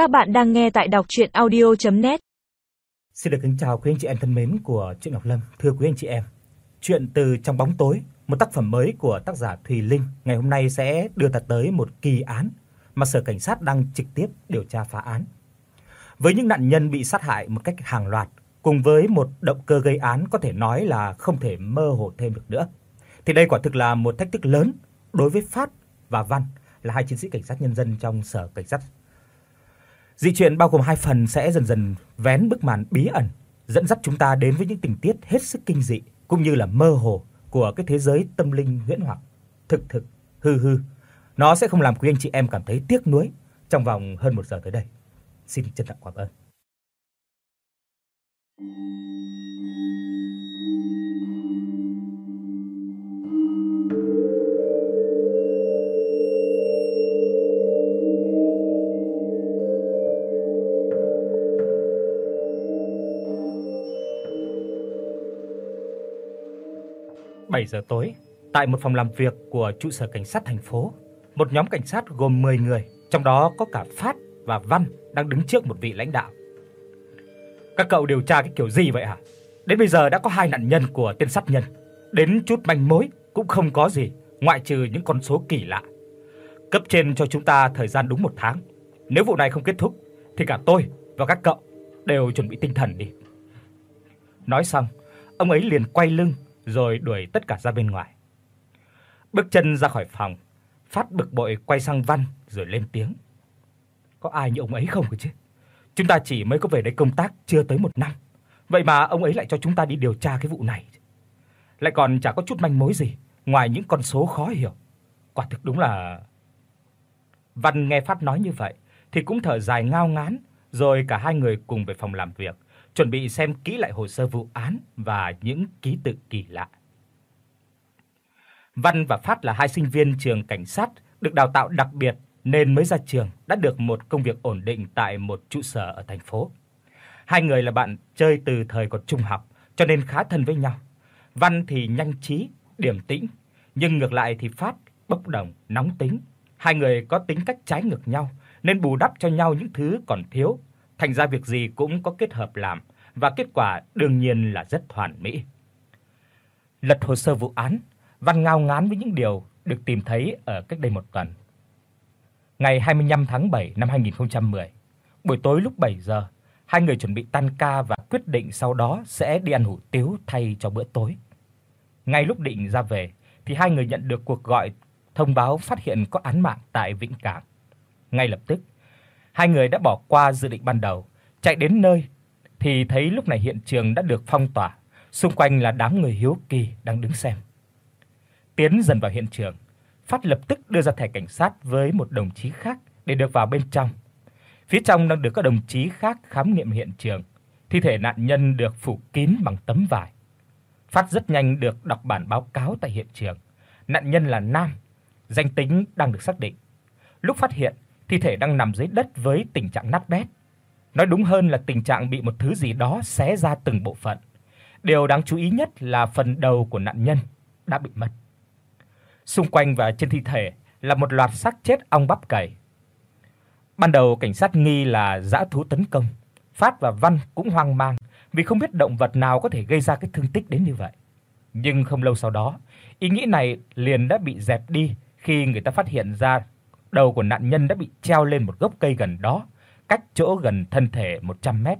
Các bạn đang nghe tại đọc audio net Xin được kính chào quý anh chị em thân mến của truyện Ngọc Lâm. Thưa quý anh chị em, chuyện từ trong bóng tối, một tác phẩm mới của tác giả Thùy Linh ngày hôm nay sẽ đưa ta tới một kỳ án mà sở cảnh sát đang trực tiếp điều tra phá án. Với những nạn nhân bị sát hại một cách hàng loạt cùng với một động cơ gây án có thể nói là không thể mơ hồ thêm được nữa. Thì đây quả thực là một thách thức lớn đối với Phát và Văn là hai chiến sĩ cảnh sát nhân dân trong sở cảnh sát Dị truyện bao gồm hai phần sẽ dần dần vén bức màn bí ẩn, dẫn dắt chúng ta đến với những tình tiết hết sức kinh dị cũng như là mơ hồ của cái thế giới tâm linh huyễn hoặc, thực thực, hư hư. Nó sẽ không làm quý anh chị em cảm thấy tiếc nuối trong vòng hơn một giờ tới đây. Xin trân trọng cảm ơn. 7 giờ tối, tại một phòng làm việc của trụ sở cảnh sát thành phố, một nhóm cảnh sát gồm 10 người, trong đó có cả Phát và Văn đang đứng trước một vị lãnh đạo. Các cậu điều tra cái kiểu gì vậy hả? Đến bây giờ đã có hai nạn nhân của tên sát nhân, đến chút manh mối cũng không có gì, ngoại trừ những con số kỳ lạ. Cấp trên cho chúng ta thời gian đúng một tháng. Nếu vụ này không kết thúc thì cả tôi và các cậu đều chuẩn bị tinh thần đi. Nói xong, ông ấy liền quay lưng rồi đuổi tất cả ra bên ngoài. Bước chân ra khỏi phòng, Phát bực bội quay sang Văn rồi lên tiếng. Có ai như ông ấy không cơ chứ? Chúng ta chỉ mới có về đây công tác chưa tới một năm. Vậy mà ông ấy lại cho chúng ta đi điều tra cái vụ này. Lại còn chả có chút manh mối gì ngoài những con số khó hiểu. Quả thực đúng là Văn nghe Phát nói như vậy thì cũng thở dài ngao ngán, rồi cả hai người cùng về phòng làm việc chuẩn bị xem kỹ lại hồ sơ vụ án và những ký tự kỳ lạ. Văn và Phát là hai sinh viên trường cảnh sát được đào tạo đặc biệt nên mới ra trường đã được một công việc ổn định tại một trụ sở ở thành phố. Hai người là bạn chơi từ thời còn trung học cho nên khá thân với nhau. Văn thì nhanh trí, điềm tĩnh, nhưng ngược lại thì Phát bốc đồng, nóng tính. Hai người có tính cách trái ngược nhau nên bù đắp cho nhau những thứ còn thiếu thành ra việc gì cũng có kết hợp làm và kết quả đương nhiên là rất hoàn mỹ. Lật hồ sơ vụ án, Văn ngao ngán với những điều được tìm thấy ở cách đây một tuần. Ngày 25 tháng 7 năm 2010, buổi tối lúc 7 giờ, hai người chuẩn bị tan ca và quyết định sau đó sẽ đi ăn hủ tiếu thay cho bữa tối. Ngay lúc định ra về thì hai người nhận được cuộc gọi thông báo phát hiện có án mạng tại Vĩnh Cảng. Ngay lập tức, Hai người đã bỏ qua dự định ban đầu, chạy đến nơi thì thấy lúc này hiện trường đã được phong tỏa, xung quanh là đám người hiếu kỳ đang đứng xem. Tiến dần vào hiện trường, Phát lập tức đưa ra thẻ cảnh sát với một đồng chí khác để được vào bên trong. Phía trong đang được các đồng chí khác khám nghiệm hiện trường. Thi thể nạn nhân được phủ kín bằng tấm vải. Phát rất nhanh được đọc bản báo cáo tại hiện trường. Nạn nhân là nam, danh tính đang được xác định. Lúc phát hiện, thi thể đang nằm dưới đất với tình trạng nát bét. Nói đúng hơn là tình trạng bị một thứ gì đó xé ra từng bộ phận. Điều đáng chú ý nhất là phần đầu của nạn nhân đã bị mất. Xung quanh và trên thi thể là một loạt xác chết ong bắp cày. Ban đầu cảnh sát nghi là dã thú tấn công. Phát và Văn cũng hoang mang vì không biết động vật nào có thể gây ra cái thương tích đến như vậy. Nhưng không lâu sau đó, ý nghĩ này liền đã bị dẹp đi khi người ta phát hiện ra đầu của nạn nhân đã bị treo lên một gốc cây gần đó, cách chỗ gần thân thể 100 mét.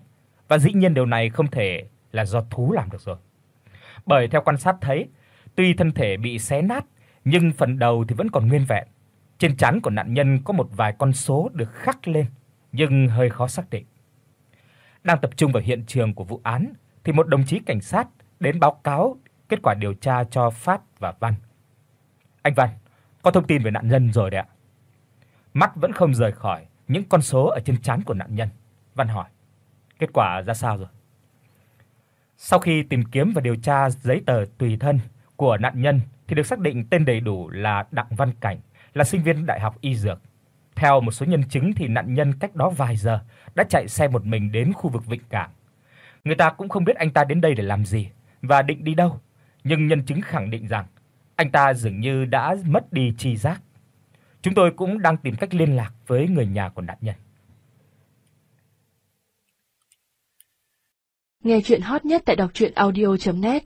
Và dĩ nhiên điều này không thể là do thú làm được rồi. Bởi theo quan sát thấy, tuy thân thể bị xé nát, nhưng phần đầu thì vẫn còn nguyên vẹn. Trên trán của nạn nhân có một vài con số được khắc lên, nhưng hơi khó xác định. Đang tập trung vào hiện trường của vụ án thì một đồng chí cảnh sát đến báo cáo kết quả điều tra cho Phát và Văn. Anh Văn, có thông tin về nạn nhân rồi đấy ạ. Mắt vẫn không rời khỏi những con số ở trên trán của nạn nhân. Văn hỏi: "Kết quả ra sao rồi?" Sau khi tìm kiếm và điều tra giấy tờ tùy thân của nạn nhân thì được xác định tên đầy đủ là Đặng Văn Cảnh, là sinh viên đại học y dược. Theo một số nhân chứng thì nạn nhân cách đó vài giờ đã chạy xe một mình đến khu vực Vịnh Cảng. Người ta cũng không biết anh ta đến đây để làm gì và định đi đâu, nhưng nhân chứng khẳng định rằng anh ta dường như đã mất đi tri giác. Chúng tôi cũng đang tìm cách liên lạc với người nhà của nạn nhân. Nghe truyện hot nhất tại doctruyenaudio.net